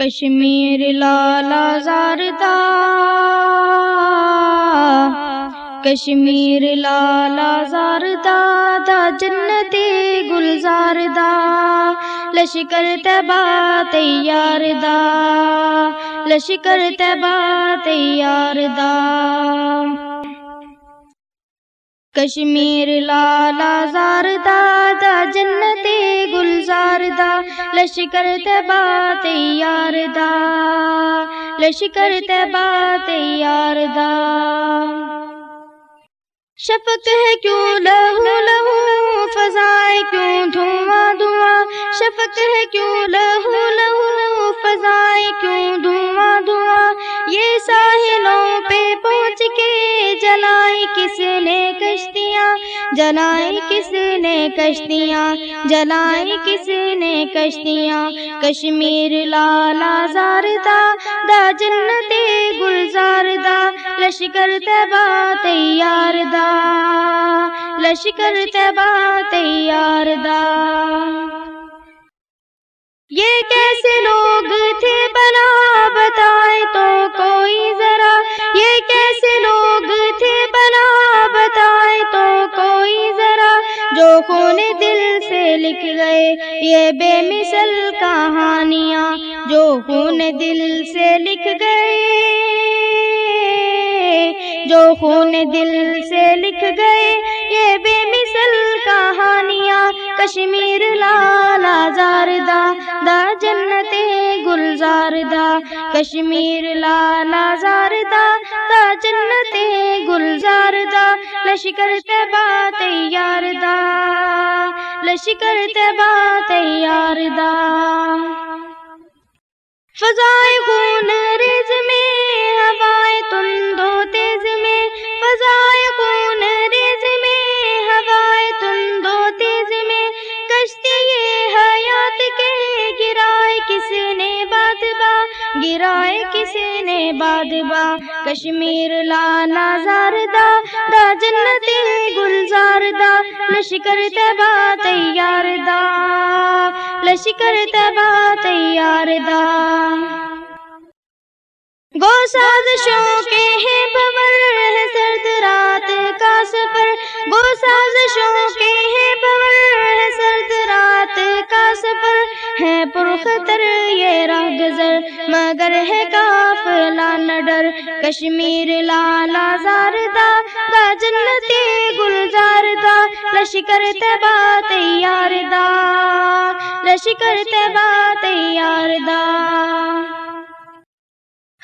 کشمیر لالا زاردہ کشمیر لالا زاردہ دا جنت گلزار دا۔ لشکر تبا تیار دا۔ لشکر تبا تیار دا۔ کشمیر لالا زاردہ دا جنت گلزار دا لشکر تبا تیار دا لشکر تبا تیار دا شفق ہے کیوں لہو لہو فضائے کیوں دھواں دھواں شفق ہے کیوں لہو کشتیاں کس نے کشتیاں؟ جلائے کس نے کشتیاں؟ کشمیر لالا زاردہ، دا جنت گلزار دا، لشکر تبا تیار دا۔ لشکر تبا تیار دا۔ یہ کیسے لوگ تھے بلا خون دل سے لکھ گئے، جو خون دل سے لکھ گئے، یہ بے مثل کہانیاں، کشمیر لالا زاردہ، دا جنت گلزار دا، کشمیر لالا زاردہ، دا جنت گلزار دا، لشکر تبا تیار دا، لشکر تبا تیار دا۔ فضائے خون ریز میں، ہوائے تم دو تیز میں۔ فضائے خون ریز میں، ہوائے تم دو تیز میں۔ کشتی یہ حیات کے گرائے کس نے بادبا گرائے کس نے بادبا کشمیر لالا زاردہ، دا جنت گلزار دا لشکر تبا تیار دا۔ لشکر تبا تیار دا۔ گو سازشوں کے ہیں بور ہے سرد رات کا سفر۔ گو سازشوں کے ہیں بور ہے سرد رات کا سفر۔ ہے پرخطر یہ راہ گزر مگر ہے قافلہ نہ ڈر۔ کشمیر لالا زاردہ، دا جنت گلزار دا لشکر تبا تیار دا لشکر تبا تیار دا۔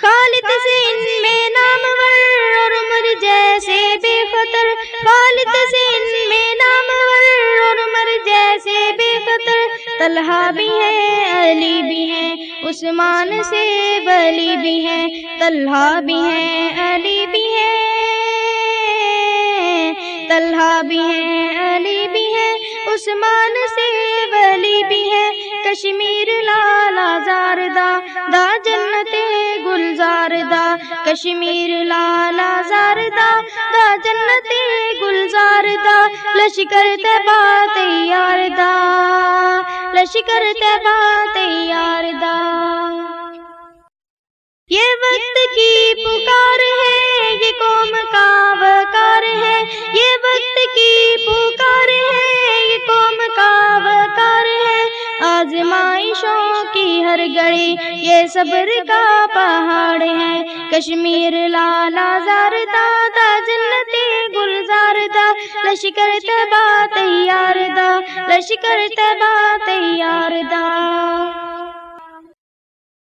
خالد سے ان میں نامور اور عمر جیسے بے خطر۔ خالد سے ان میں نامور اور عمر جیسے بے خطر۔ طلحہ بھی ہے، علی بھی ہے، عثمان سے ولی بھی ہے۔ طلحہ بھی ہے، علی طلحہ بھی ہے علی بھی ہے عثمان سے ولی بھی ہے کشمیر لالا زاردہ دا جنت گلزار دا، کشمیر لالا زاردہ دا جنت گلزار دا، لشکر تبا تیار دا، لشکر تبا آزمائشوں کی ہر گڑی یہ صبر کا پہاڑ ہے۔ کشمیر لالا زاردہ دا جنت گلزار دا لشکر تبا تیار دا لشکر تبا تیار دا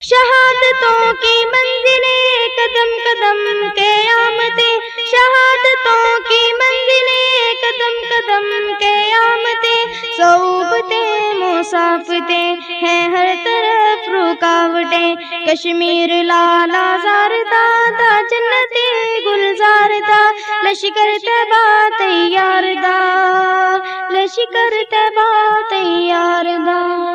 شہادتوں کی منزلیں قدم قدم قیامتیں مسافتیں ہیں ہر طرف رکاوٹیں۔ کشمیر لالا زار دا جنتی گلزار دا۔ لشکر تبا تیار دا، لشکر تبا تیار دا۔